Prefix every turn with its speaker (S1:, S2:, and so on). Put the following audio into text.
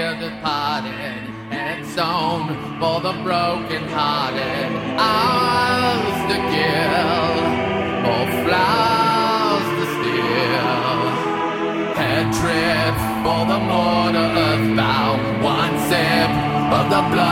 S1: Savior departed, and it's for the broken-hearted. Ours to kill, or flowers to steal. Head trip for the mortal earthbound, one sip of the blood.